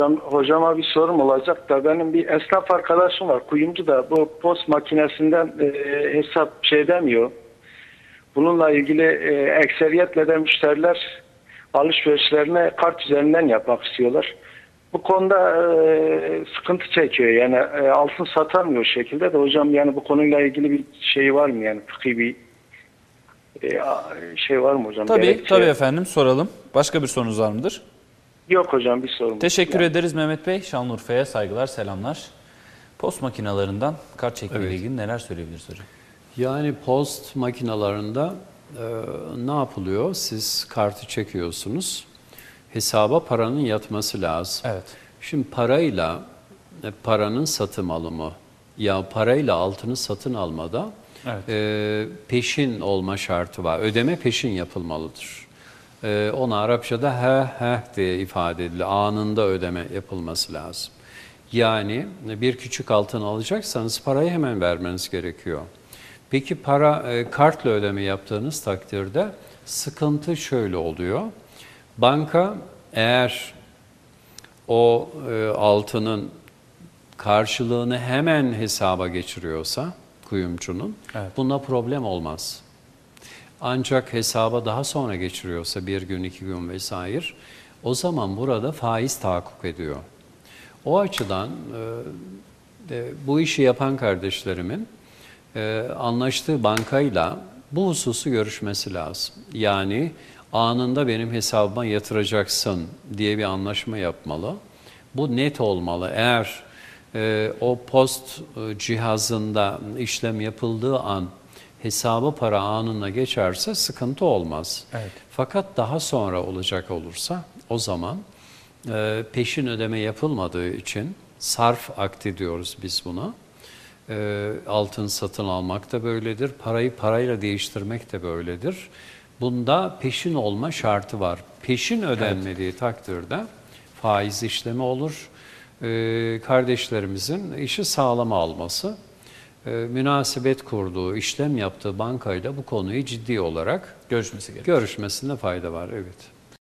Hocam, hocama bir sorum olacak da benim bir esnaf arkadaşım var kuyumcu da bu post makinesinden e, hesap şey demiyor. Bununla ilgili e, ekseriyetle de müşteriler alışverişlerini kart üzerinden yapmak istiyorlar. Bu konuda e, sıkıntı çekiyor yani e, altın satamıyor şekilde de hocam yani bu konuyla ilgili bir şey var mı yani fıkhi bir e, şey var mı hocam? Tabii, Gerekçe- tabii efendim soralım. Başka bir sorunuz var mıdır? Yok hocam bir sorun. Teşekkür ederiz Mehmet Bey. Şanlıurfa'ya saygılar, selamlar. Post makinalarından kart çekme ile Evet. ilgili neler söyleyebiliriz hocam? Yani post makinalarında e, ne yapılıyor? Siz kartı çekiyorsunuz. Hesaba paranın yatması lazım. Evet. Şimdi parayla e, paranın satım alımı ya parayla altını satın almada Evet. e, peşin olma şartı var. Ödeme peşin yapılmalıdır. E, ona Arapçada he he diye ifade edilir. Anında ödeme yapılması lazım. Yani bir küçük altın alacaksanız parayı hemen vermeniz gerekiyor. Peki para e, kartla ödeme yaptığınız takdirde sıkıntı şöyle oluyor. Banka eğer o e, altının karşılığını hemen hesaba geçiriyorsa kuyumcunun Evet. bunda problem olmaz. Ancak hesaba daha sonra geçiriyorsa bir gün iki gün vesaire o zaman burada faiz tahakkuk ediyor. O açıdan e, bu işi yapan kardeşlerimin e, anlaştığı bankayla bu hususu görüşmesi lazım. Yani anında benim hesabıma yatıracaksın diye bir anlaşma yapmalı. Bu net olmalı. Eğer e, o post e, cihazında işlem yapıldığı an hesaba para anına geçerse sıkıntı olmaz. Evet. Fakat daha sonra olacak olursa o zaman e, peşin ödeme yapılmadığı için sarf akti diyoruz biz buna. E, altın satın almak da böyledir. Parayı parayla değiştirmek de böyledir. Bunda peşin olma şartı var. Peşin ödenmediği takdirde faiz işlemi olur. E, kardeşlerimizin işi sağlama alması, e, münasebet kurduğu, işlem yaptığı bankayla bu konuyu ciddi olarak Görüşmesi gerekiyor. görüşmesinde fayda var. Evet.